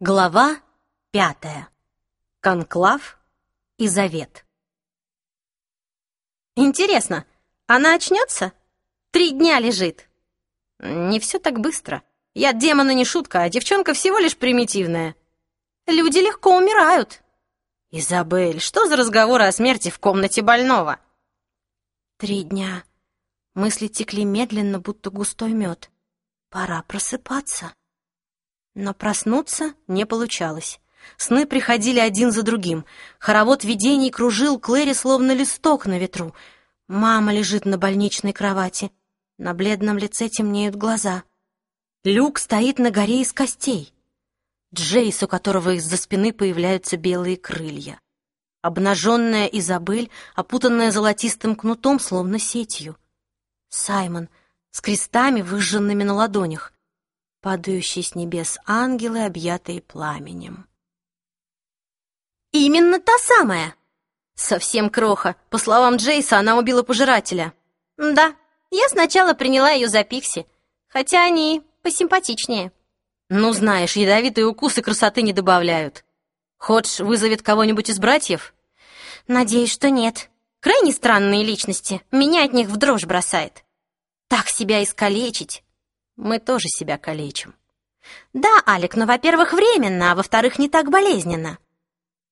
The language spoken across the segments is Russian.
Глава пятая. Конклав и завет. Интересно, она очнется? Три дня лежит. Не все так быстро. Я демона не шутка, а девчонка всего лишь примитивная. Люди легко умирают. Изабель, что за разговоры о смерти в комнате больного? Три дня. Мысли текли медленно, будто густой мед. Пора просыпаться. Но проснуться не получалось. Сны приходили один за другим. Хоровод видений кружил Клэри словно листок на ветру. Мама лежит на больничной кровати. На бледном лице темнеют глаза. Люк стоит на горе из костей. Джейс, у которого из-за спины появляются белые крылья. Обнаженная Изабель, опутанная золотистым кнутом, словно сетью. Саймон с крестами, выжженными на ладонях падающие с небес ангелы, объятые пламенем. «Именно та самая!» «Совсем кроха. По словам Джейса, она убила пожирателя». «Да, я сначала приняла ее за Пикси, хотя они посимпатичнее». «Ну, знаешь, ядовитые укусы красоты не добавляют. Ходж вызовет кого-нибудь из братьев?» «Надеюсь, что нет. Крайне странные личности. Меня от них в дрожь бросает. Так себя искалечить мы тоже себя калечим. Да, Алик, но, во-первых, временно, а во-вторых, не так болезненно.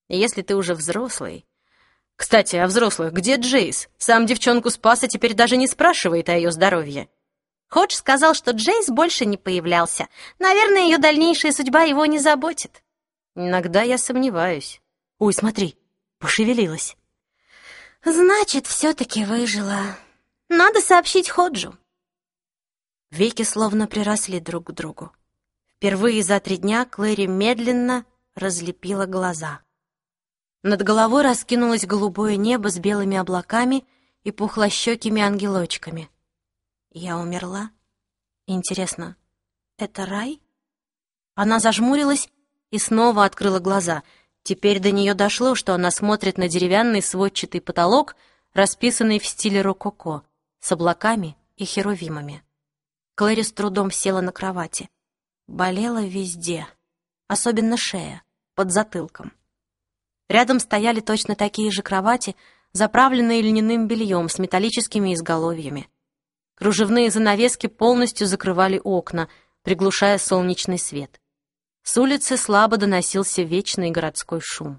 Если ты уже взрослый... Кстати, о взрослых, где Джейс? Сам девчонку спас, а теперь даже не спрашивает о ее здоровье. Ходж сказал, что Джейс больше не появлялся. Наверное, ее дальнейшая судьба его не заботит. Иногда я сомневаюсь. Ой, смотри, пошевелилась. Значит, все-таки выжила. Надо сообщить Ходжу. Веки словно приросли друг к другу. Впервые за три дня Клэри медленно разлепила глаза. Над головой раскинулось голубое небо с белыми облаками и пухлощекими ангелочками. Я умерла? Интересно, это рай? Она зажмурилась и снова открыла глаза. Теперь до нее дошло, что она смотрит на деревянный сводчатый потолок, расписанный в стиле рококо, с облаками и херувимами. Клэри с трудом села на кровати. Болела везде, особенно шея, под затылком. Рядом стояли точно такие же кровати, заправленные льняным бельем с металлическими изголовьями. Кружевные занавески полностью закрывали окна, приглушая солнечный свет. С улицы слабо доносился вечный городской шум.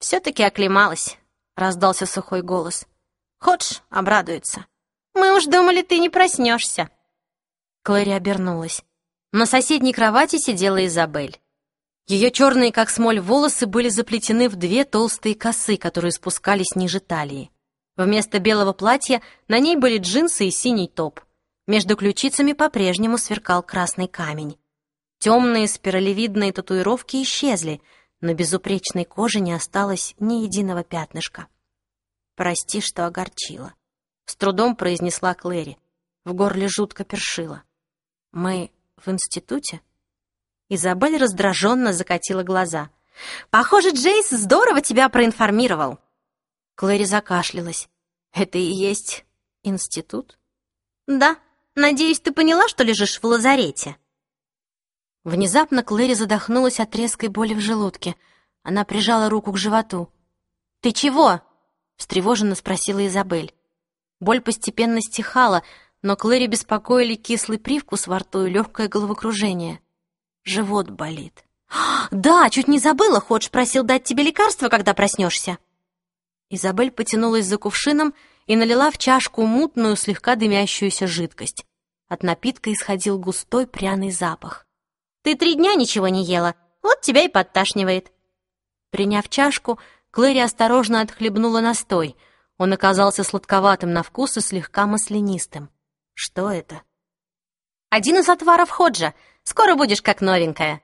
«Все-таки оклемалась», — раздался сухой голос. «Ходж обрадуется». Мы уж думали, ты не проснешься. Клэри обернулась. На соседней кровати сидела Изабель. Ее черные, как смоль, волосы были заплетены в две толстые косы, которые спускались ниже талии. Вместо белого платья на ней были джинсы и синий топ. Между ключицами по-прежнему сверкал красный камень. Темные спиралевидные татуировки исчезли, но безупречной кожи не осталось ни единого пятнышка. «Прости, что огорчила». С трудом произнесла Клэри. В горле жутко першило. «Мы в институте?» Изабель раздраженно закатила глаза. «Похоже, Джейс здорово тебя проинформировал!» Клэри закашлялась. «Это и есть институт?» «Да. Надеюсь, ты поняла, что лежишь в лазарете?» Внезапно Клэри задохнулась от резкой боли в желудке. Она прижала руку к животу. «Ты чего?» — встревоженно спросила Изабель. Боль постепенно стихала, но Клэри беспокоили кислый привкус во рту и легкое головокружение. Живот болит. «Да, чуть не забыла, Ходж просил дать тебе лекарство, когда проснешься». Изабель потянулась за кувшином и налила в чашку мутную, слегка дымящуюся жидкость. От напитка исходил густой пряный запах. «Ты три дня ничего не ела, вот тебя и подташнивает». Приняв чашку, Клэри осторожно отхлебнула настой — он оказался сладковатым на вкус и слегка маслянистым. Что это? «Один из отваров Ходжа. Скоро будешь как новенькая».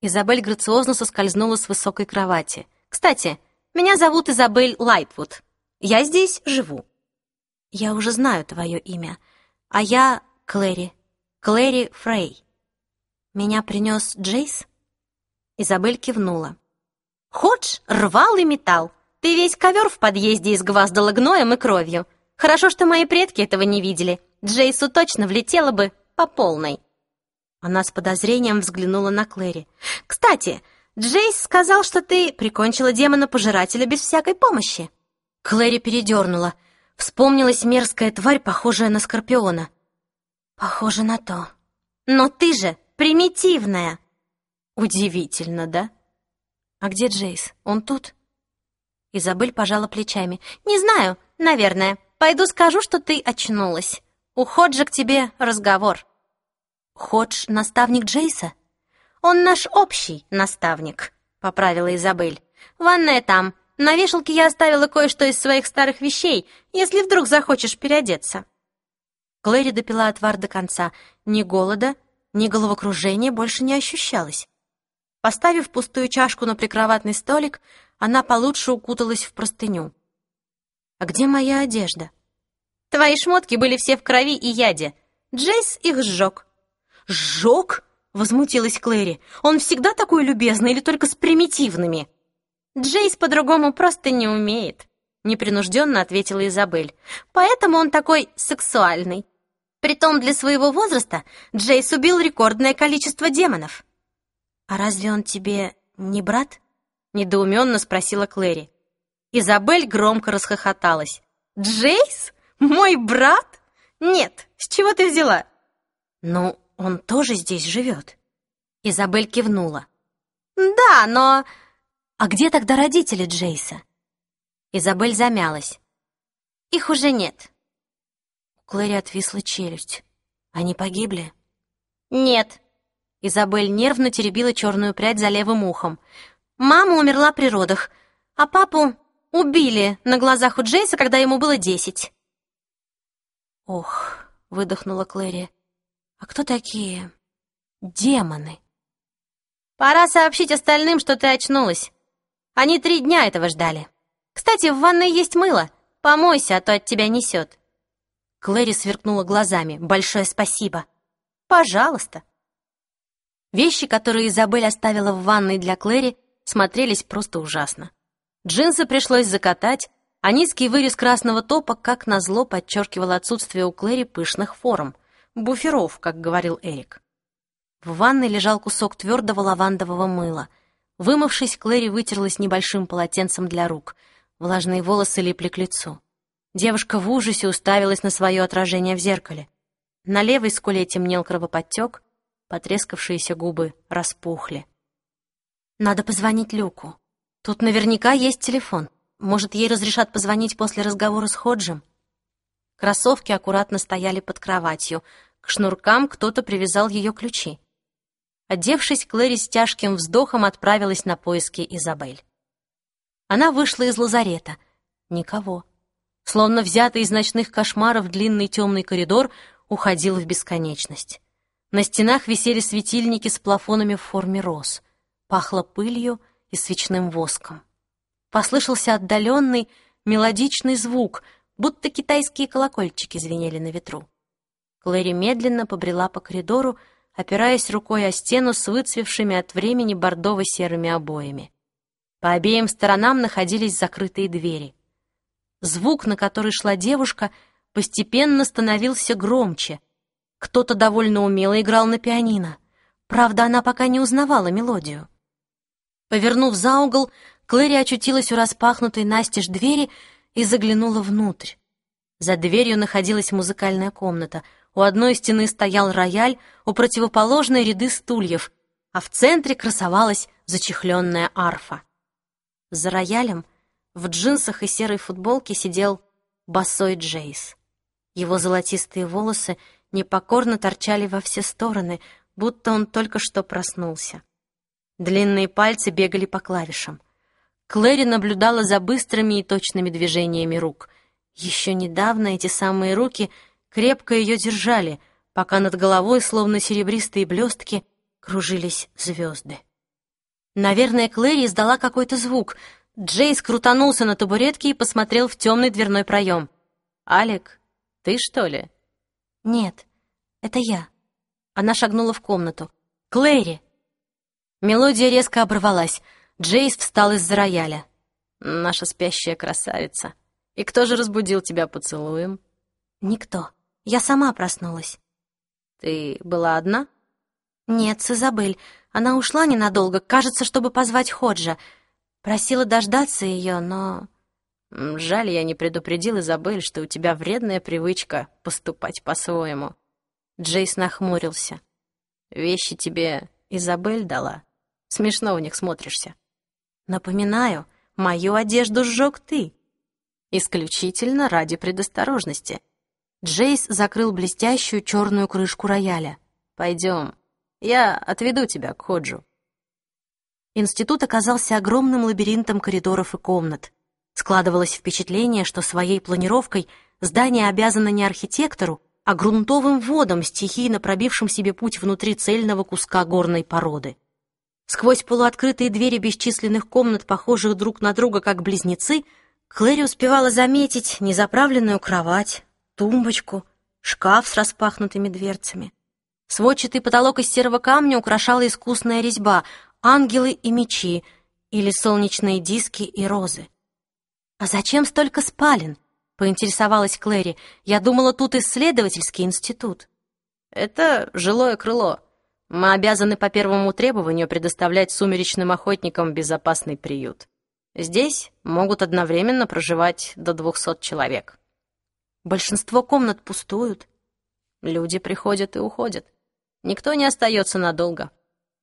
Изабель грациозно соскользнула с высокой кровати. «Кстати, меня зовут Изабель Лайтвуд. Я здесь живу». «Я уже знаю твое имя. А я Клэри. Клэри Фрей. Меня принес Джейс?» Изабель кивнула. «Ходж рвал и металл. Ты весь ковер в подъезде изгваздала гноем и кровью. Хорошо, что мои предки этого не видели. Джейсу точно влетело бы по полной. Она с подозрением взглянула на Клэри. «Кстати, Джейс сказал, что ты прикончила демона-пожирателя без всякой помощи». Клэри передернула. Вспомнилась мерзкая тварь, похожая на скорпиона. «Похоже на то. Но ты же примитивная!» «Удивительно, да?» «А где Джейс? Он тут?» Изабель пожала плечами. «Не знаю, наверное. Пойду скажу, что ты очнулась. У Ходжа к тебе разговор». «Ходж — наставник Джейса?» «Он наш общий наставник», — поправила Изабель. «Ванная там. На вешалке я оставила кое-что из своих старых вещей, если вдруг захочешь переодеться». Клэри допила отвар до конца. Ни голода, ни головокружения больше не ощущалось. Поставив пустую чашку на прикроватный столик, она получше укуталась в простыню. «А где моя одежда?» «Твои шмотки были все в крови и яде. Джейс их сжег». «Сжег?» — возмутилась Клэри. «Он всегда такой любезный или только с примитивными?» «Джейс по-другому просто не умеет», — непринужденно ответила Изабель. «Поэтому он такой сексуальный. Притом для своего возраста Джейс убил рекордное количество демонов». «А разве он тебе не брат?» — недоуменно спросила Клэри. Изабель громко расхохоталась. «Джейс? Мой брат? Нет, с чего ты взяла?» «Ну, он тоже здесь живет». Изабель кивнула. «Да, но...» «А где тогда родители Джейса?» Изабель замялась. «Их уже нет». У Клэри отвисла челюсть. «Они погибли?» «Нет», Изабель нервно теребила черную прядь за левым ухом. «Мама умерла при родах, а папу убили на глазах у Джейса, когда ему было десять». «Ох», — выдохнула Клэри, — «а кто такие демоны?» «Пора сообщить остальным, что ты очнулась. Они три дня этого ждали. Кстати, в ванной есть мыло. Помойся, а то от тебя несет». Клэри сверкнула глазами. «Большое спасибо». «Пожалуйста». Вещи, которые Изабель оставила в ванной для Клэри, смотрелись просто ужасно. Джинсы пришлось закатать, а низкий вырез красного топа, как назло, подчеркивал отсутствие у Клэри пышных форм, буферов, как говорил Эрик. В ванной лежал кусок твердого лавандового мыла. Вымывшись, Клэри вытерлась небольшим полотенцем для рук. Влажные волосы липли к лицу. Девушка в ужасе уставилась на свое отражение в зеркале. На левой скуле темнел кровоподтек, Потрескавшиеся губы распухли. «Надо позвонить Люку. Тут наверняка есть телефон. Может, ей разрешат позвонить после разговора с Ходжем?» Кроссовки аккуратно стояли под кроватью. К шнуркам кто-то привязал ее ключи. Одевшись, Клэри с тяжким вздохом отправилась на поиски Изабель. Она вышла из лазарета. Никого. Словно взятый из ночных кошмаров длинный темный коридор уходил в бесконечность. На стенах висели светильники с плафонами в форме роз. Пахло пылью и свечным воском. Послышался отдаленный, мелодичный звук, будто китайские колокольчики звенели на ветру. Клэри медленно побрела по коридору, опираясь рукой о стену с выцвевшими от времени бордово-серыми обоями. По обеим сторонам находились закрытые двери. Звук, на который шла девушка, постепенно становился громче — кто-то довольно умело играл на пианино. Правда, она пока не узнавала мелодию. Повернув за угол, Клэри очутилась у распахнутой настежь двери и заглянула внутрь. За дверью находилась музыкальная комната. У одной стены стоял рояль, у противоположной ряды стульев, а в центре красовалась зачехленная арфа. За роялем в джинсах и серой футболке сидел босой Джейс. Его золотистые волосы — непокорно торчали во все стороны, будто он только что проснулся. Длинные пальцы бегали по клавишам. Клэри наблюдала за быстрыми и точными движениями рук. Еще недавно эти самые руки крепко ее держали, пока над головой, словно серебристые блестки, кружились звезды. Наверное, Клэри издала какой-то звук. Джейс крутанулся на табуретке и посмотрел в темный дверной проем. «Алек, ты что ли?» «Нет, это я». Она шагнула в комнату. «Клэри!» Мелодия резко оборвалась. Джейс встал из-за рояля. «Наша спящая красавица. И кто же разбудил тебя поцелуем?» «Никто. Я сама проснулась». «Ты была одна?» «Нет, с Изабель. Она ушла ненадолго, кажется, чтобы позвать Ходжа. Просила дождаться ее, но...» «Жаль, я не предупредил Изабель, что у тебя вредная привычка поступать по-своему». Джейс нахмурился. «Вещи тебе Изабель дала. Смешно у них смотришься». «Напоминаю, мою одежду сжег ты». «Исключительно ради предосторожности». Джейс закрыл блестящую черную крышку рояля. «Пойдем, я отведу тебя к Ходжу». Институт оказался огромным лабиринтом коридоров и комнат. Складывалось впечатление, что своей планировкой здание обязано не архитектору, а грунтовым водом, стихийно пробившим себе путь внутри цельного куска горной породы. Сквозь полуоткрытые двери бесчисленных комнат, похожих друг на друга как близнецы, Клэри успевала заметить незаправленную кровать, тумбочку, шкаф с распахнутыми дверцами. Сводчатый потолок из серого камня украшала искусная резьба, ангелы и мечи, или солнечные диски и розы. «А зачем столько спален?» — поинтересовалась Клэри. «Я думала, тут исследовательский институт». «Это жилое крыло. Мы обязаны по первому требованию предоставлять сумеречным охотникам безопасный приют. Здесь могут одновременно проживать до двухсот человек». Большинство комнат пустуют. Люди приходят и уходят. Никто не остается надолго.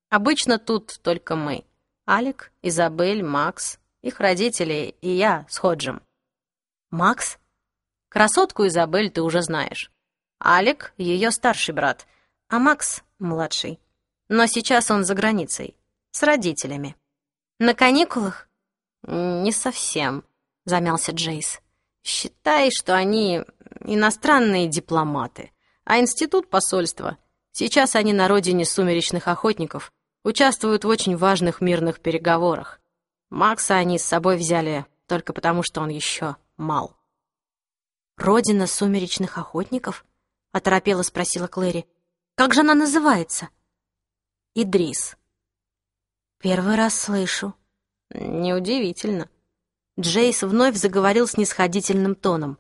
Обычно тут только мы. Алик, Изабель, Макс, их родители и я с Ходжем. Макс? Красотку Изабель ты уже знаешь. Алик — ее старший брат, а Макс — младший. Но сейчас он за границей, с родителями. На каникулах? Не совсем, замялся Джейс. Считай, что они иностранные дипломаты, а институт посольства. Сейчас они на родине сумеречных охотников, участвуют в очень важных мирных переговорах. Макса они с собой взяли только потому, что он еще мал. «Родина сумеречных охотников?» — оторопела спросила Клэри. «Как же она называется?» «Идрис». «Первый раз слышу». «Неудивительно. Джейс вновь заговорил с нисходительным тоном.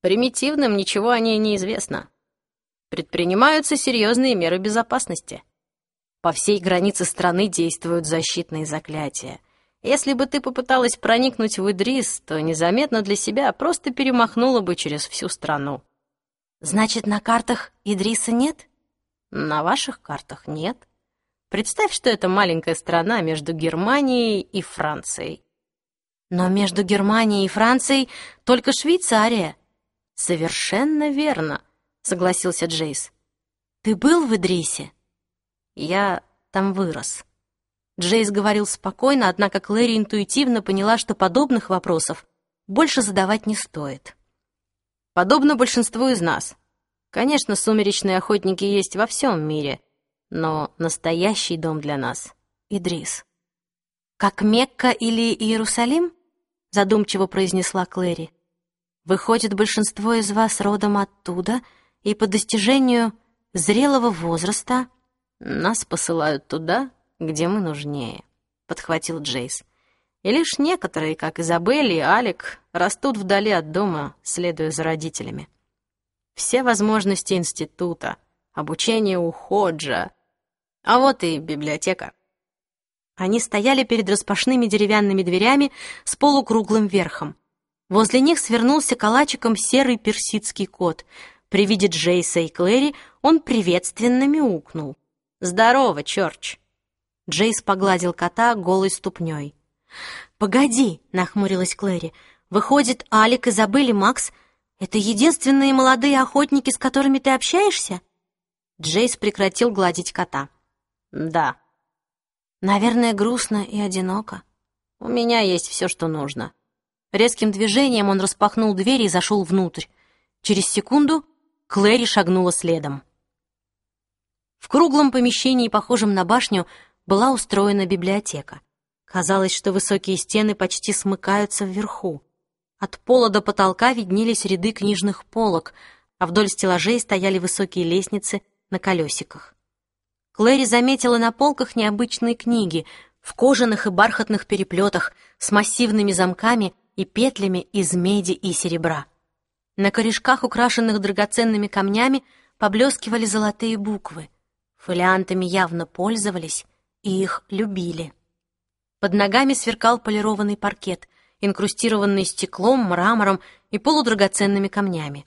«Примитивным ничего о ней не известно. Предпринимаются серьезные меры безопасности. По всей границе страны действуют защитные заклятия. Если бы ты попыталась проникнуть в Идрис, то незаметно для себя просто перемахнула бы через всю страну». «Значит, на картах Идриса нет?» «На ваших картах нет. Представь, что это маленькая страна между Германией и Францией. Но между Германией и Францией только Швейцария. Совершенно верно, согласился Джейс. Ты был в Идрисе? Я там вырос. Джейс говорил спокойно, однако Клэри интуитивно поняла, что подобных вопросов больше задавать не стоит. Подобно большинству из нас. Конечно, сумеречные охотники есть во всем мире, но настоящий дом для нас — Идрис. Как Мекка или Иерусалим? задумчиво произнесла Клэри. Выходит, большинство из вас родом оттуда, и по достижению зрелого возраста нас посылают туда, где мы нужнее, подхватил Джейс. И лишь некоторые, как Изабель и Алик, растут вдали от дома, следуя за родителями. Все возможности института, обучение у Ходжа, а вот и библиотека. Они стояли перед распашными деревянными дверями с полукруглым верхом. Возле них свернулся калачиком серый персидский кот. При виде Джейса и Клэри он приветственно мяукнул. «Здорово, Чёрч!» Джейс погладил кота голой ступней. «Погоди!» — нахмурилась Клэри. «Выходит, Алик, и Макс — это единственные молодые охотники, с которыми ты общаешься?» Джейс прекратил гладить кота. «Да», Наверное, грустно и одиноко. У меня есть все, что нужно. Резким движением он распахнул дверь и зашел внутрь. Через секунду Клэри шагнула следом. В круглом помещении, похожем на башню, была устроена библиотека. Казалось, что высокие стены почти смыкаются вверху. От пола до потолка виднелись ряды книжных полок, а вдоль стеллажей стояли высокие лестницы на колесиках. Клэри заметила на полках необычные книги в кожаных и бархатных переплетах с массивными замками и петлями из меди и серебра. На корешках, украшенных драгоценными камнями, поблескивали золотые буквы. Фолиантами явно пользовались и их любили. Под ногами сверкал полированный паркет, инкрустированный стеклом, мрамором и полудрагоценными камнями.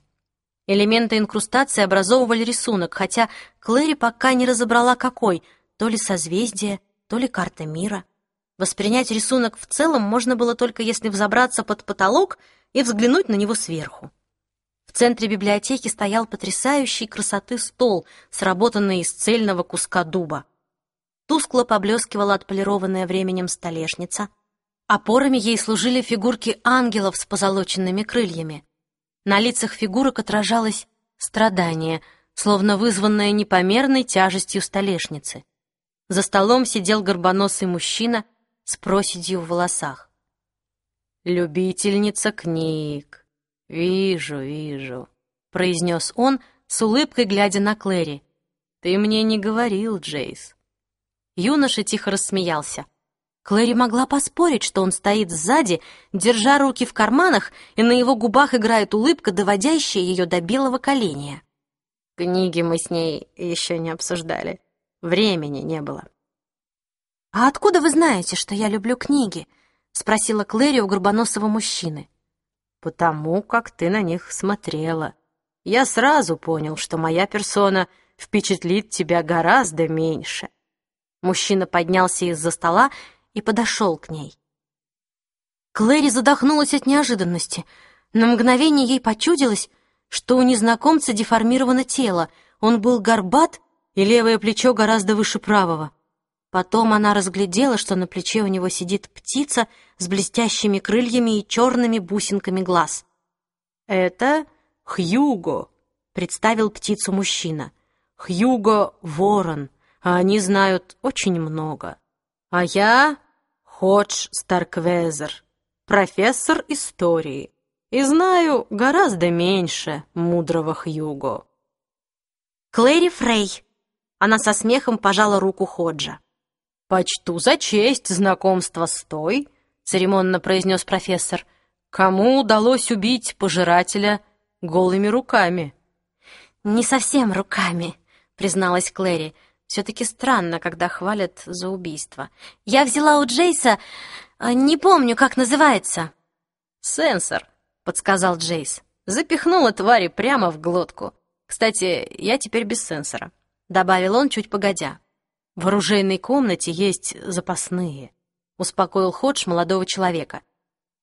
Элементы инкрустации образовывали рисунок, хотя Клэри пока не разобрала какой, то ли созвездие, то ли карта мира. Воспринять рисунок в целом можно было только если взобраться под потолок и взглянуть на него сверху. В центре библиотеки стоял потрясающий красоты стол, сработанный из цельного куска дуба. Тускло поблескивала отполированная временем столешница. Опорами ей служили фигурки ангелов с позолоченными крыльями. На лицах фигурок отражалось страдание, словно вызванное непомерной тяжестью столешницы. За столом сидел горбоносый мужчина с проседью в волосах. «Любительница книг. Вижу, вижу», — произнес он с улыбкой, глядя на Клэри. «Ты мне не говорил, Джейс». Юноша тихо рассмеялся. Клэри могла поспорить, что он стоит сзади, держа руки в карманах, и на его губах играет улыбка, доводящая ее до белого коленя. Книги мы с ней еще не обсуждали. Времени не было. «А откуда вы знаете, что я люблю книги?» — спросила Клэри у горбоносого мужчины. «Потому как ты на них смотрела. Я сразу понял, что моя персона впечатлит тебя гораздо меньше». Мужчина поднялся из-за стола и подошел к ней. Клэри задохнулась от неожиданности. На мгновение ей почудилось, что у незнакомца деформировано тело. Он был горбат, и левое плечо гораздо выше правого. Потом она разглядела, что на плече у него сидит птица с блестящими крыльями и черными бусинками глаз. «Это Хьюго», — представил птицу мужчина. «Хьюго — ворон, а они знают очень много. А я Ходж Старквезер, профессор истории, и знаю гораздо меньше мудрого Хьюго». «Клэри Фрей», — она со смехом пожала руку Ходжа. «Почту за честь знакомства с той», — церемонно произнес профессор, «кому удалось убить пожирателя голыми руками». «Не совсем руками», — призналась Клэри. «Все-таки странно, когда хвалят за убийство. Я взяла у Джейса... А, не помню, как называется». «Сенсор», — подсказал Джейс. Запихнула твари прямо в глотку. «Кстати, я теперь без сенсора», — добавил он чуть погодя. В оружейной комнате есть запасные», — успокоил Ходж молодого человека.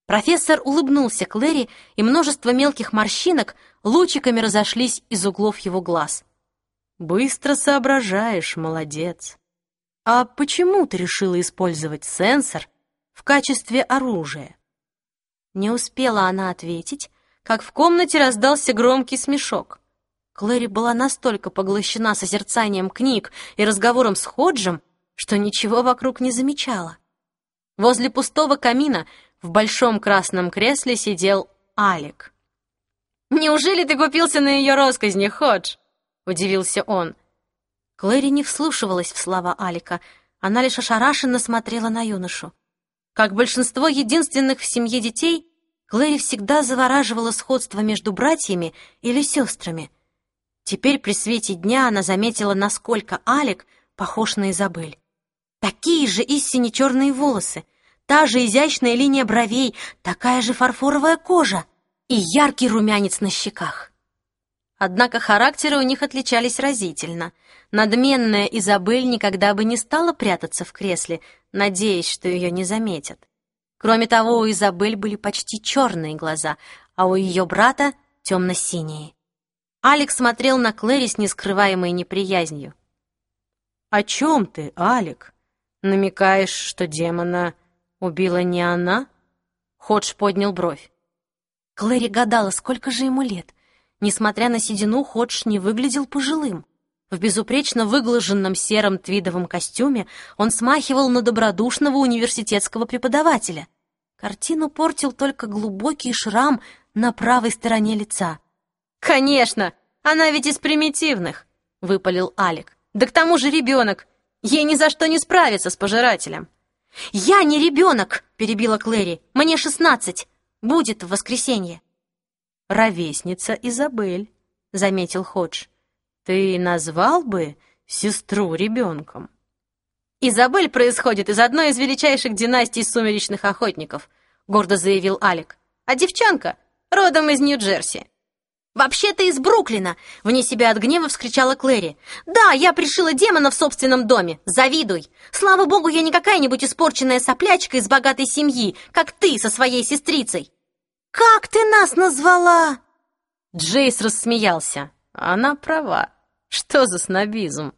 Профессор улыбнулся Клэри, и множество мелких морщинок лучиками разошлись из углов его глаз. «Быстро соображаешь, молодец. А почему ты решила использовать сенсор в качестве оружия?» Не успела она ответить, как в комнате раздался громкий смешок. Клэри была настолько поглощена созерцанием книг и разговором с Ходжем, что ничего вокруг не замечала. Возле пустого камина в большом красном кресле сидел Алик. «Неужели ты купился на ее росказни, Ходж?» — удивился он. Клэри не вслушивалась в слова Алика, она лишь ошарашенно смотрела на юношу. Как большинство единственных в семье детей, Клэри всегда завораживала сходство между братьями или сестрами — Теперь при свете дня она заметила, насколько Алик похож на Изабель. Такие же истинно черные волосы, та же изящная линия бровей, такая же фарфоровая кожа и яркий румянец на щеках. Однако характеры у них отличались разительно. Надменная Изабель никогда бы не стала прятаться в кресле, надеясь, что ее не заметят. Кроме того, у Изабель были почти черные глаза, а у ее брата — темно-синие. Алекс смотрел на Клэри с нескрываемой неприязнью. «О чем ты, Алек? Намекаешь, что демона убила не она?» Ходж поднял бровь. Клэри гадала, сколько же ему лет. Несмотря на седину, Ходж не выглядел пожилым. В безупречно выглаженном сером твидовом костюме он смахивал на добродушного университетского преподавателя. Картину портил только глубокий шрам на правой стороне лица. «Конечно! Она ведь из примитивных!» — выпалил Алик. «Да к тому же ребенок! Ей ни за что не справиться с пожирателем!» «Я не ребенок!» — перебила Клэри. «Мне шестнадцать! Будет в воскресенье!» «Ровесница Изабель», — заметил Ходж. «Ты назвал бы сестру ребенком. «Изабель происходит из одной из величайших династий сумеречных охотников», — гордо заявил Алик. «А девчонка родом из Нью-Джерси». «Вообще-то из Бруклина!» — вне себя от гнева вскричала Клэри. «Да, я пришила демона в собственном доме. Завидуй! Слава богу, я не какая-нибудь испорченная соплячка из богатой семьи, как ты со своей сестрицей!» «Как ты нас назвала?» Джейс рассмеялся. Она права. Что за снобизм?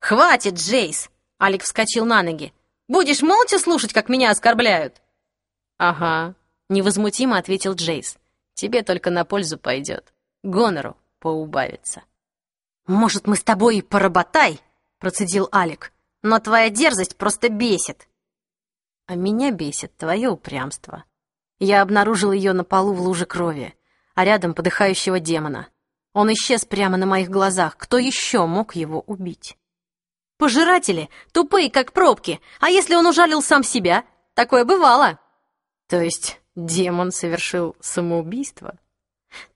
«Хватит, Джейс!» — Алик вскочил на ноги. «Будешь молча слушать, как меня оскорбляют?» «Ага», — невозмутимо ответил Джейс. «Тебе только на пользу пойдет» гонору поубавится. «Может, мы с тобой и поработай?» — процедил Алик. «Но твоя дерзость просто бесит». «А меня бесит твое упрямство». Я обнаружил ее на полу в луже крови, а рядом подыхающего демона. Он исчез прямо на моих глазах. Кто еще мог его убить? «Пожиратели, тупые, как пробки. А если он ужалил сам себя? Такое бывало». «То есть демон совершил самоубийство?»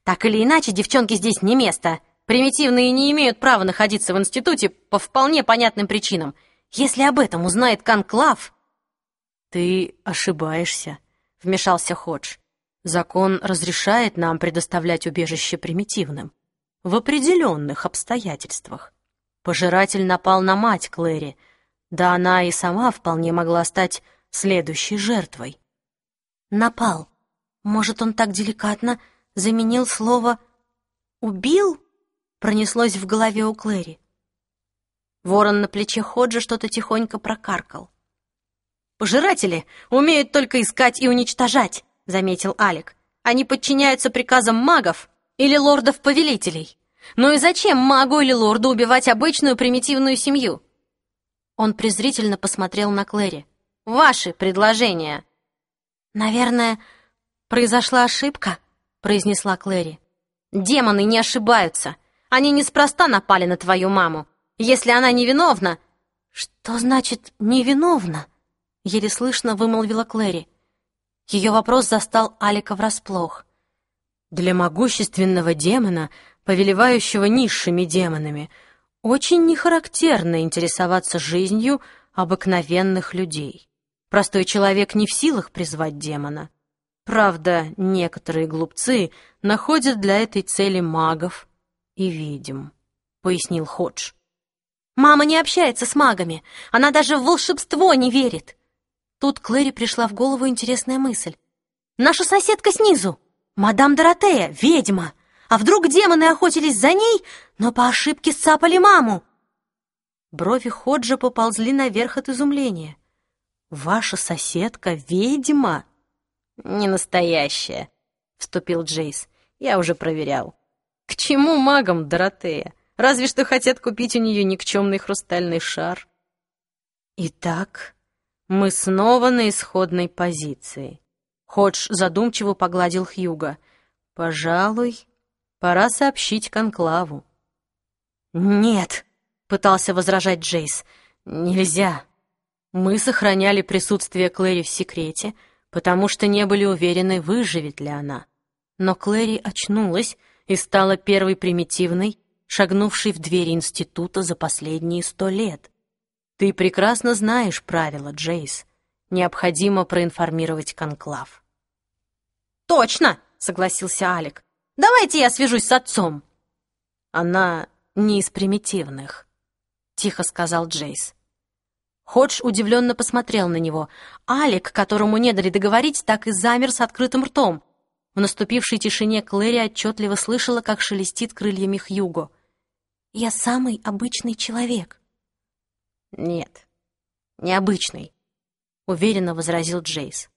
Так или иначе, девчонки здесь не место. Примитивные не имеют права находиться в институте по вполне понятным причинам. Если об этом узнает Конклав... «Ты ошибаешься», — вмешался Ходж. «Закон разрешает нам предоставлять убежище примитивным. В определенных обстоятельствах. Пожиратель напал на мать Клэри. Да она и сама вполне могла стать следующей жертвой». «Напал. Может, он так деликатно заменил слово «убил»?» пронеслось в голове у Клэри. Ворон на плече Ходжа что-то тихонько прокаркал. «Пожиратели умеют только искать и уничтожать», — заметил Алик. «Они подчиняются приказам магов или лордов-повелителей. Ну и зачем магу или лорду убивать обычную примитивную семью?» Он презрительно посмотрел на Клэри. «Ваши предложения!» «Наверное, произошла ошибка», — произнесла Клэри. «Демоны не ошибаются. Они неспроста напали на твою маму. Если она невиновна...» «Что значит «невиновна»?» — еле слышно вымолвила Клэри. Ее вопрос застал Алика врасплох. «Для могущественного демона, повелевающего низшими демонами, очень нехарактерно интересоваться жизнью обыкновенных людей. Простой человек не в силах призвать демона. Правда, некоторые глупцы находят для этой цели магов и ведьм, — пояснил Ходж. «Мама не общается с магами, она даже в волшебство не верит». Тут Клэри пришла в голову интересная мысль. «Наша соседка снизу, мадам Доротея, ведьма. А вдруг демоны охотились за ней, но по ошибке сцапали маму?» Брови Ходжа поползли наверх от изумления. «Ваша соседка ведьма?» «Не настоящая», — вступил Джейс. «Я уже проверял». «К чему магам, Доротея? Разве что хотят купить у нее никчемный хрустальный шар». «Итак, мы снова на исходной позиции». Ходж задумчиво погладил Хьюга. «Пожалуй, пора сообщить Конклаву». «Нет», — пытался возражать Джейс, — «нельзя. Мы сохраняли присутствие Клэри в секрете, — потому что не были уверены, выживет ли она. Но Клэри очнулась и стала первой примитивной, шагнувшей в двери института за последние сто лет. Ты прекрасно знаешь правила, Джейс. Необходимо проинформировать Конклав. «Точно!» — согласился Алик. «Давайте я свяжусь с отцом». «Она не из примитивных», — тихо сказал Джейс. Ходж удивленно посмотрел на него. Алик, которому не дали договорить, так и замер с открытым ртом. В наступившей тишине Клэри отчетливо слышала, как шелестит крыльями Хьюго. «Я самый обычный человек». «Нет, необычный», — уверенно возразил Джейс.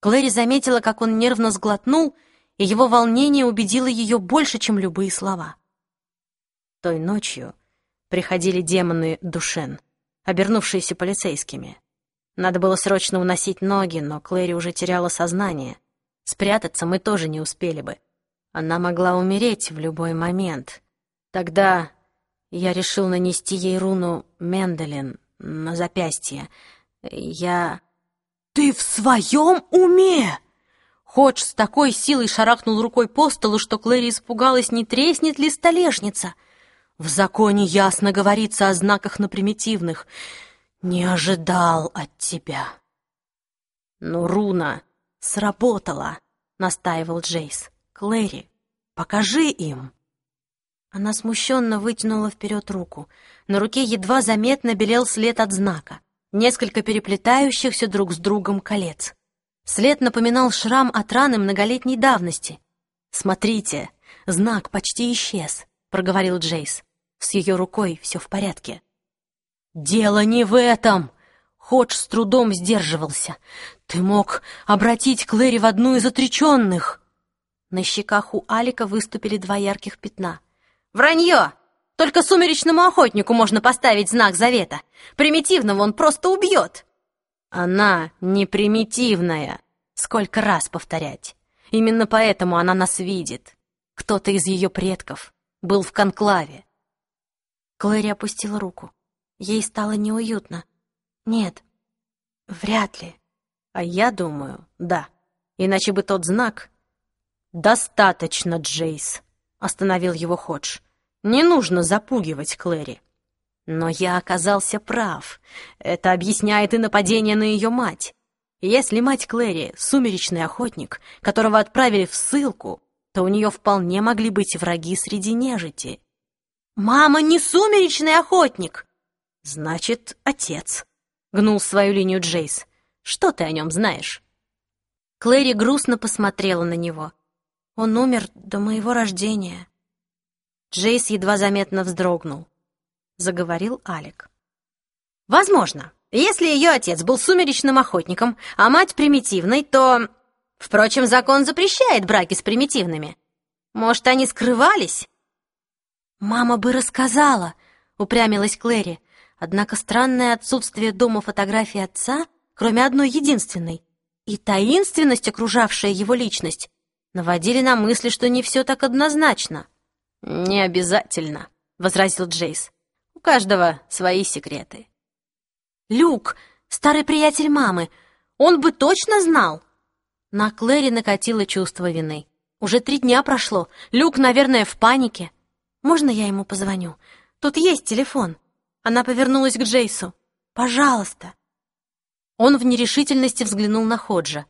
Клэри заметила, как он нервно сглотнул, и его волнение убедило ее больше, чем любые слова. Той ночью приходили демоны Душен — обернувшиеся полицейскими. Надо было срочно уносить ноги, но Клэри уже теряла сознание. Спрятаться мы тоже не успели бы. Она могла умереть в любой момент. Тогда я решил нанести ей руну Менделин на запястье. Я... «Ты в своем уме?» Ходж с такой силой шарахнул рукой по столу, что Клэри испугалась, не треснет ли столешница. В законе ясно говорится о знаках на примитивных. Не ожидал от тебя. Но руна сработала, настаивал Джейс. Клэри, покажи им. Она смущенно вытянула вперед руку. На руке едва заметно белел след от знака. Несколько переплетающихся друг с другом колец. След напоминал шрам от раны многолетней давности. «Смотрите, знак почти исчез», — проговорил Джейс. С ее рукой все в порядке. «Дело не в этом!» Ходж с трудом сдерживался. «Ты мог обратить Клэри в одну из отреченных!» На щеках у Алика выступили два ярких пятна. «Вранье! Только сумеречному охотнику можно поставить знак завета. Примитивного он просто убьет!» «Она не примитивная!» Сколько раз повторять? Именно поэтому она нас видит. Кто-то из ее предков был в конклаве. Клэри опустила руку. Ей стало неуютно. Нет, вряд ли. А я думаю, да. Иначе бы тот знак... «Достаточно, Джейс», — остановил его Ходж. «Не нужно запугивать Клэри». Но я оказался прав. Это объясняет и нападение на ее мать. Если мать Клэри — сумеречный охотник, которого отправили в ссылку, то у нее вполне могли быть враги среди нежити. «Мама не сумеречный охотник!» «Значит, отец», — гнул свою линию Джейс. «Что ты о нем знаешь?» Клэри грустно посмотрела на него. «Он умер до моего рождения». Джейс едва заметно вздрогнул. Заговорил Алик. «Возможно. Если ее отец был сумеречным охотником, а мать примитивной, то... Впрочем, закон запрещает браки с примитивными. Может, они скрывались?» «Мама бы рассказала», — упрямилась Клэри. Однако странное отсутствие дома фотографии отца, кроме одной единственной, и таинственность, окружавшая его личность, наводили на мысли, что не все так однозначно. «Не обязательно», — возразил Джейс. «У каждого свои секреты». «Люк, старый приятель мамы, он бы точно знал!» На Клэри накатило чувство вины. Уже три дня прошло. Люк, наверное, в панике. Можно я ему позвоню? Тут есть телефон». Она повернулась к Джейсу. «Пожалуйста». Он в нерешительности взглянул на Ходжа.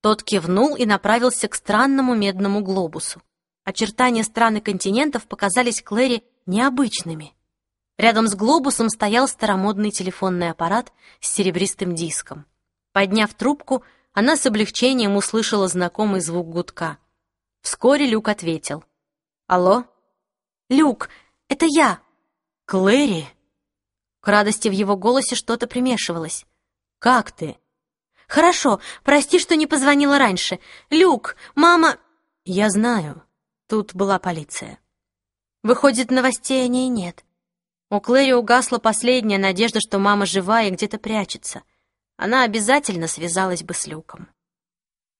Тот кивнул и направился к странному медному глобусу. Очертания стран и континентов показались Клэри необычными. Рядом с глобусом стоял старомодный телефонный аппарат с серебристым диском. Подняв трубку, она с облегчением услышала знакомый звук гудка. Вскоре Люк ответил. «Алло?» «Люк, это я!» «Клэри?» К радости в его голосе что-то примешивалось. «Как ты?» «Хорошо, прости, что не позвонила раньше. Люк, мама...» «Я знаю. Тут была полиция». «Выходит, новостей о ней нет». У Клэри угасла последняя надежда, что мама жива и где-то прячется. Она обязательно связалась бы с Люком.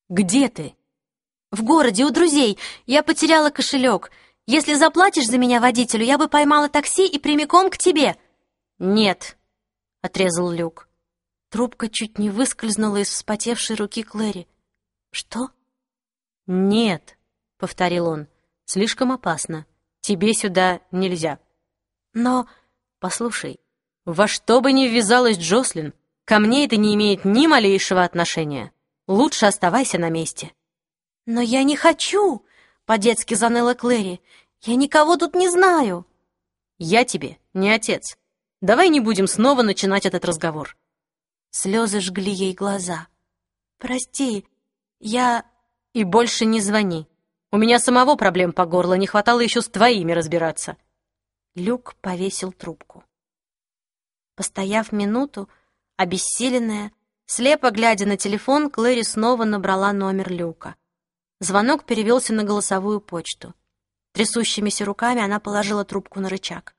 «Где ты?» «В городе, у друзей. Я потеряла кошелек. Если заплатишь за меня водителю, я бы поймала такси и прямиком к тебе». «Нет», — отрезал Люк. Трубка чуть не выскользнула из вспотевшей руки Клэри. «Что?» «Нет», — повторил он, — «слишком опасно. Тебе сюда нельзя». «Но...» «Послушай, во что бы ни ввязалась Джослин, ко мне это не имеет ни малейшего отношения. Лучше оставайся на месте». «Но я не хочу!» — по-детски заныла Клэри. «Я никого тут не знаю». «Я тебе не отец. Давай не будем снова начинать этот разговор». Слезы жгли ей глаза. «Прости, я...» «И больше не звони. У меня самого проблем по горло, не хватало еще с твоими разбираться». Люк повесил трубку. Постояв минуту, обессиленная, слепо глядя на телефон, Клэри снова набрала номер Люка. Звонок перевелся на голосовую почту. Трясущимися руками она положила трубку на рычаг.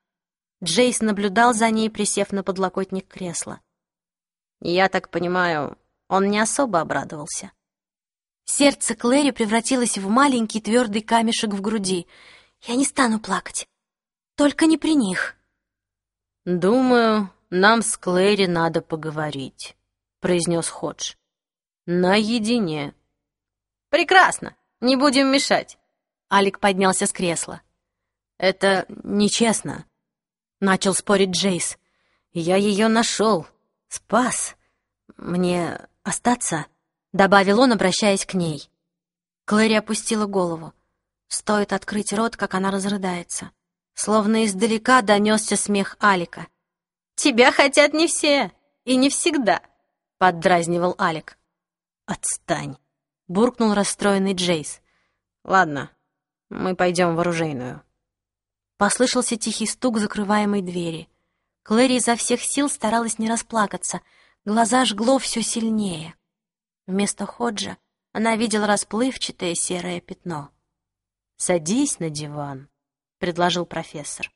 Джейс наблюдал за ней, присев на подлокотник кресла. «Я так понимаю, он не особо обрадовался». Сердце Клэри превратилось в маленький твердый камешек в груди. «Я не стану плакать. Только не при них». «Думаю, нам с Клэри надо поговорить», — произнес Ходж. «Наедине». «Прекрасно, не будем мешать». Алик поднялся с кресла. «Это нечестно. — начал спорить Джейс. «Я ее нашел, спас. Мне остаться?» — добавил он, обращаясь к ней. Клэри опустила голову. Стоит открыть рот, как она разрыдается. Словно издалека донесся смех Алика. «Тебя хотят не все, и не всегда», — поддразнивал Алик. «Отстань», — буркнул расстроенный Джейс. «Ладно, мы пойдем в оружейную». Послышался тихий стук закрываемой двери. Клэри изо всех сил старалась не расплакаться. Глаза жгло все сильнее. Вместо Ходжа она видела расплывчатое серое пятно. «Садись на диван», — предложил профессор.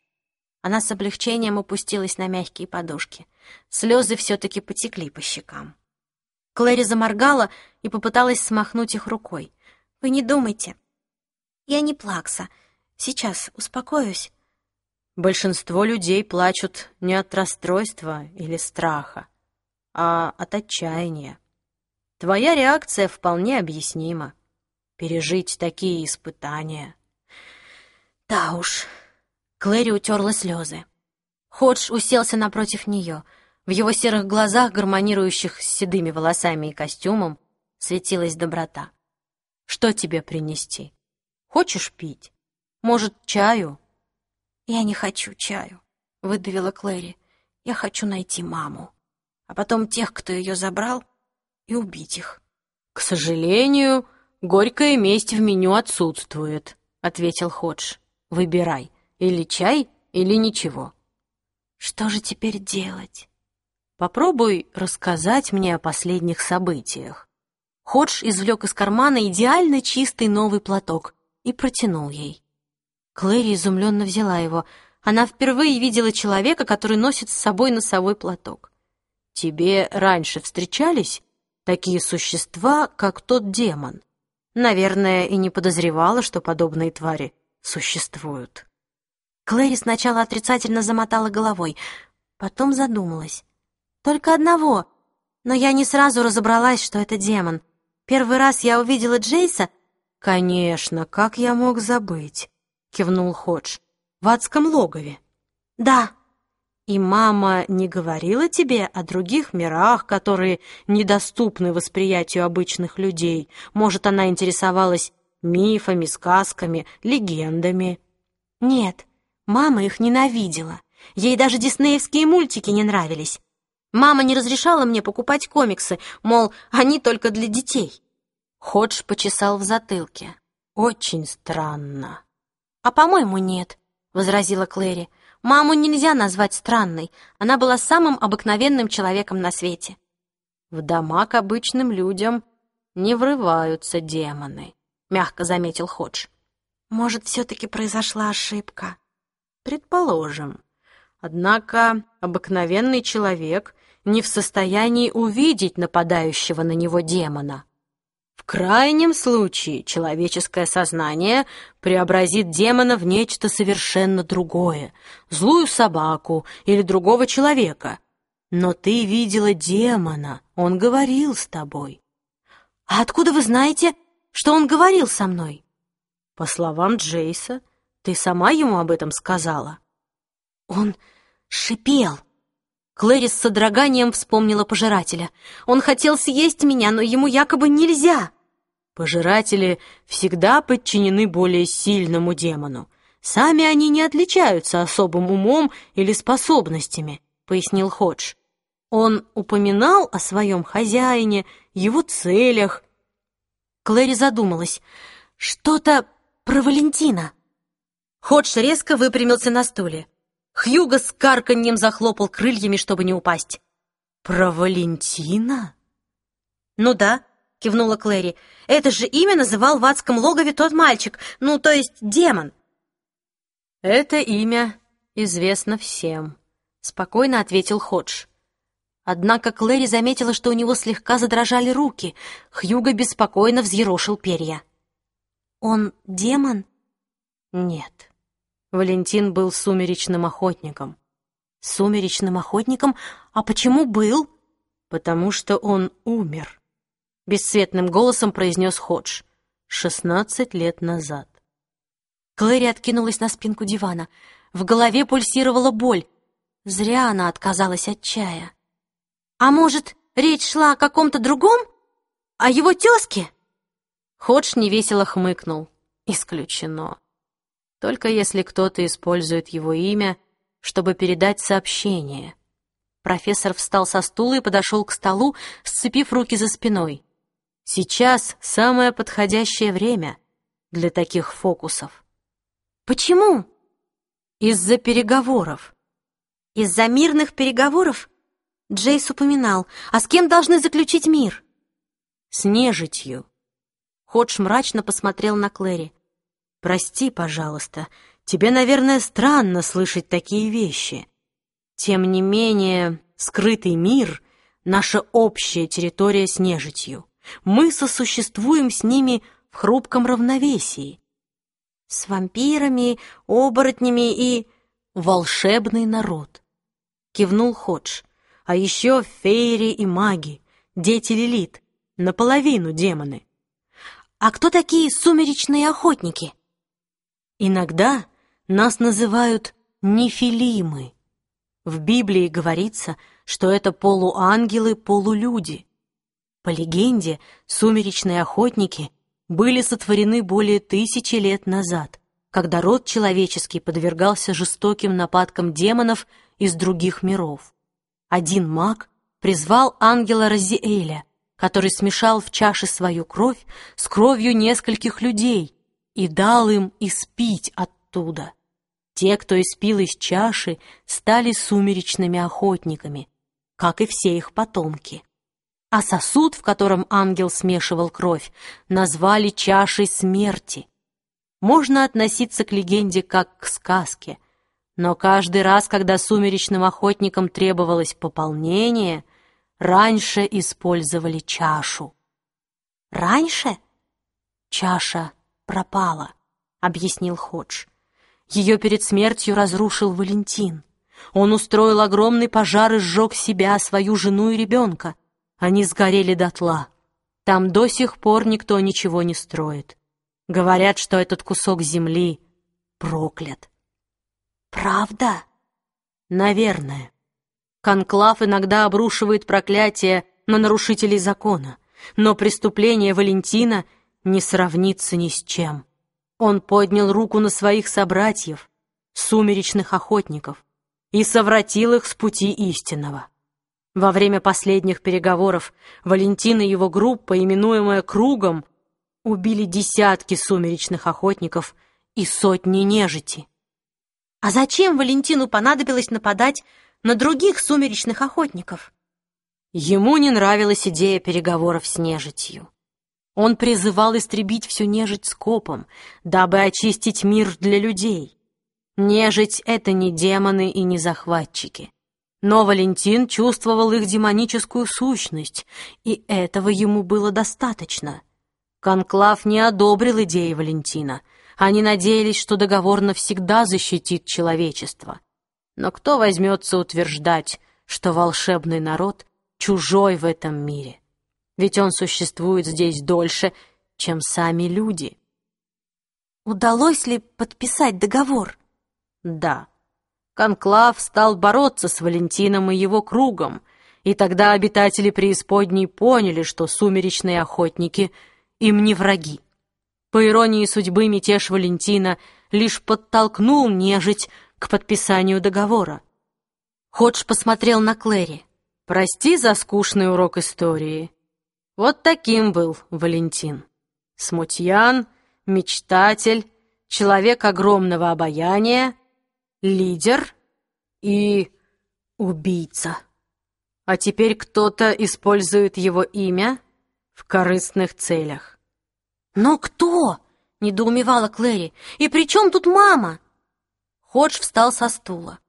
Она с облегчением опустилась на мягкие подушки. Слезы все-таки потекли по щекам. Клэри заморгала и попыталась смахнуть их рукой. «Вы не думайте. Я не плакса. Сейчас успокоюсь». Большинство людей плачут не от расстройства или страха, а от отчаяния. Твоя реакция вполне объяснима. Пережить такие испытания. Да уж. Клэри утерла слезы. Ходж уселся напротив нее. В его серых глазах, гармонирующих с седыми волосами и костюмом, светилась доброта. «Что тебе принести? Хочешь пить? Может, чаю?» «Я не хочу чаю», — выдавила Клэри. «Я хочу найти маму, а потом тех, кто ее забрал, и убить их». «К сожалению, горькая месть в меню отсутствует», — ответил Ходж. «Выбирай, или чай, или ничего». «Что же теперь делать?» «Попробуй рассказать мне о последних событиях». Ходж извлек из кармана идеально чистый новый платок и протянул ей. Клэри изумленно взяла его. Она впервые видела человека, который носит с собой носовой платок. «Тебе раньше встречались такие существа, как тот демон. Наверное, и не подозревала, что подобные твари существуют. Клэри сначала отрицательно замотала головой, потом задумалась. Только одного, но я не сразу разобралась, что это демон. Первый раз я увидела Джейса... «Конечно, как я мог забыть?» — кивнул Ходж. «В адском логове». «Да», и мама не говорила тебе о других мирах, которые недоступны восприятию обычных людей? Может, она интересовалась мифами, сказками, легендами? Нет, мама их ненавидела. Ей даже диснеевские мультики не нравились. Мама не разрешала мне покупать комиксы, мол, они только для детей. Ходж почесал в затылке. Очень странно. А, по-моему, нет, возразила Клэри. Маму нельзя назвать странной. Она была самым обыкновенным человеком на свете. В дома к обычным людям не врываются демоны, мягко заметил Ходж. Может, все-таки произошла ошибка? Предположим. Однако обыкновенный человек не в состоянии увидеть нападающего на него демона. В крайнем случае человеческое сознание преобразит демона в нечто совершенно другое, злую собаку или другого человека. Но ты видела демона, он говорил с тобой. А откуда вы знаете, что он говорил со мной? По словам Джейса, ты сама ему об этом сказала. Он шипел. Клэри с содроганием вспомнила пожирателя. Он хотел съесть меня, но ему якобы нельзя. Пожиратели всегда подчинены более сильному демону. Сами они не отличаются особым умом или способностями, пояснил Ходж. Он упоминал о своем хозяине, его целях. Клэри задумалась. Что-то про Валентина. Ходж резко выпрямился на стуле. Хьюго с карканьем захлопал крыльями, чтобы не упасть. «Про Валентина?» «Ну да», — кивнула Клэри. «Это же имя называл в адском логове тот мальчик, ну, то есть демон». «Это имя известно всем», — спокойно ответил Ходж. Однако Клэри заметила, что у него слегка задрожали руки. Хьюго беспокойно взъерошил перья. «Он демон?» «Нет». Валентин был сумеречным охотником. Сумеречным охотником? А почему был? Потому что он умер. Бесцветным голосом произнес Ходж. Шестнадцать лет назад. Клэри откинулась на спинку дивана. В голове пульсировала боль. Зря она отказалась от чая. А может, речь шла о каком-то другом? О его тезке? Ходж невесело хмыкнул. Исключено. Только если кто-то использует его имя, чтобы передать сообщение. Профессор встал со стула и подошел к столу, сцепив руки за спиной. Сейчас самое подходящее время для таких фокусов. Почему? Из-за переговоров. Из-за мирных переговоров? Джейс упоминал. А с кем должны заключить мир? С нежитью. Ходж мрачно посмотрел на Клэри. «Прости, пожалуйста, тебе, наверное, странно слышать такие вещи. Тем не менее, скрытый мир — наша общая территория с нежитью. Мы сосуществуем с ними в хрупком равновесии. С вампирами, оборотнями и... Волшебный народ. Кивнул Ходж. А еще фейри и маги, дети Лилит, наполовину демоны. А кто такие сумеречные охотники? Иногда нас называют нефилимы. В Библии говорится, что это полуангелы, полулюди. По легенде, сумеречные охотники были сотворены более тысячи лет назад, когда род человеческий подвергался жестоким нападкам демонов из других миров. Один маг призвал ангела Разиэля, который смешал в чаше свою кровь с кровью нескольких людей и дал им испить оттуда. Те, кто испил из чаши, стали сумеречными охотниками, как и все их потомки а сосуд, в котором ангел смешивал кровь, назвали чашей смерти. Можно относиться к легенде как к сказке, но каждый раз, когда сумеречным охотникам требовалось пополнение, раньше использовали чашу. «Раньше?» «Чаша пропала», — объяснил Ходж. Ее перед смертью разрушил Валентин. Он устроил огромный пожар и сжег себя, свою жену и ребенка. Они сгорели дотла. Там до сих пор никто ничего не строит. Говорят, что этот кусок земли проклят. Правда? Наверное. Конклав иногда обрушивает проклятие на нарушителей закона, но преступление Валентина не сравнится ни с чем. Он поднял руку на своих собратьев, сумеречных охотников, и совратил их с пути истинного. Во время последних переговоров Валентин и его группа, именуемая «Кругом», убили десятки сумеречных охотников и сотни нежити. А зачем Валентину понадобилось нападать на других сумеречных охотников? Ему не нравилась идея переговоров с нежитью. Он призывал истребить всю нежить скопом, дабы очистить мир для людей. Нежить — это не демоны и не захватчики. Но Валентин чувствовал их демоническую сущность, и этого ему было достаточно. Конклав не одобрил идеи Валентина. Они надеялись, что договор навсегда защитит человечество. Но кто возьмется утверждать, что волшебный народ чужой в этом мире? Ведь он существует здесь дольше, чем сами люди. Удалось ли подписать договор? Да. Конклав стал бороться с Валентином и его кругом, и тогда обитатели преисподней поняли, что сумеречные охотники им не враги. По иронии судьбы, мятеж Валентина лишь подтолкнул нежить к подписанию договора. Ходж посмотрел на Клэри. «Прости за скучный урок истории. Вот таким был Валентин. Смутьян, мечтатель, человек огромного обаяния, лидер и убийца. А теперь кто-то использует его имя в корыстных целях. «Но кто?» — недоумевала Клэри. «И при чем тут мама?» Ходж встал со стула.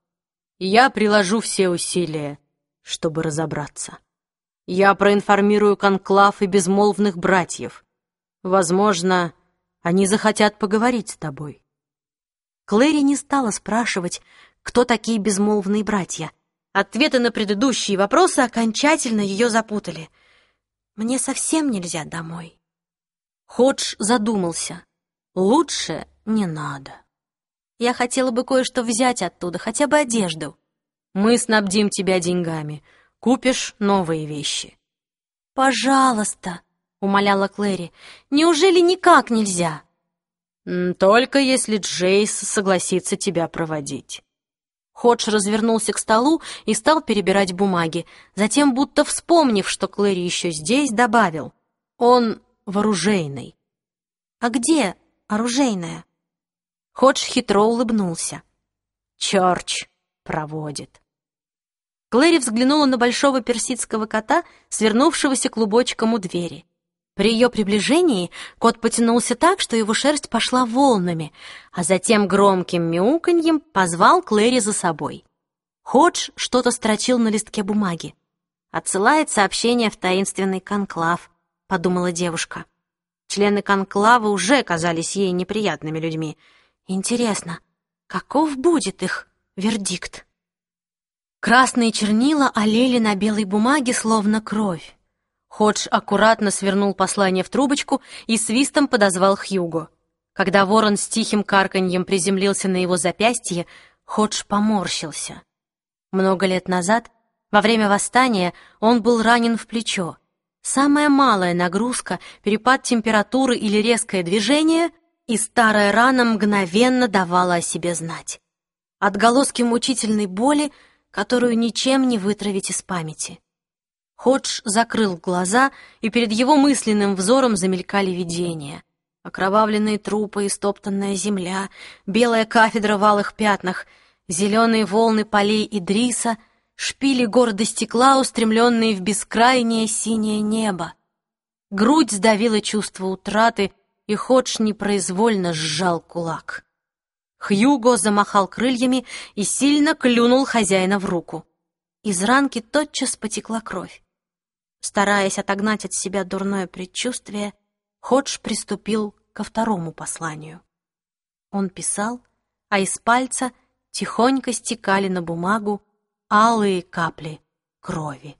«Я приложу все усилия, чтобы разобраться. Я проинформирую конклав и безмолвных братьев. Возможно, они захотят поговорить с тобой. Клэри не стала спрашивать, кто такие безмолвные братья. Ответы на предыдущие вопросы окончательно ее запутали. «Мне совсем нельзя домой». Ходж задумался. «Лучше не надо». «Я хотела бы кое-что взять оттуда, хотя бы одежду». Мы снабдим тебя деньгами. Купишь новые вещи». «Пожалуйста», — умоляла Клэри, — «неужели никак нельзя?» «Только если Джейс согласится тебя проводить». Ходж развернулся к столу и стал перебирать бумаги. Затем, будто вспомнив, что Клэри еще здесь, добавил. «Он вооружейный». «А где оружейная?» Ходж хитро улыбнулся. «Чёрч проводит». Клэри взглянула на большого персидского кота, свернувшегося клубочком у двери. При ее приближении кот потянулся так, что его шерсть пошла волнами, а затем громким мяуканьем позвал Клэри за собой. Ходж что-то строчил на листке бумаги. «Отсылает сообщение в таинственный конклав», — подумала девушка. Члены конклава уже казались ей неприятными людьми. Интересно, каков будет их вердикт? Красные чернила олели на белой бумаге, словно кровь. Ходж аккуратно свернул послание в трубочку и свистом подозвал Хьюго. Когда ворон с тихим карканьем приземлился на его запястье, Ходж поморщился. Много лет назад, во время восстания, он был ранен в плечо. Самая малая нагрузка, перепад температуры или резкое движение, и старая рана мгновенно давала о себе знать. Отголоски мучительной боли — которую ничем не вытравить из памяти. Ходж закрыл глаза, и перед его мысленным взором замелькали видения. Окровавленные трупы и стоптанная земля, белая кафедра в алых пятнах, зеленые волны полей Идриса, шпили города стекла, устремленные в бескрайнее синее небо. Грудь сдавила чувство утраты, и Ходж непроизвольно сжал кулак. Хьюго замахал крыльями и сильно клюнул хозяина в руку. Из ранки тотчас потекла кровь. Стараясь отогнать от себя дурное предчувствие, Ходж приступил ко второму посланию. Он писал, а из пальца тихонько стекали на бумагу алые капли крови.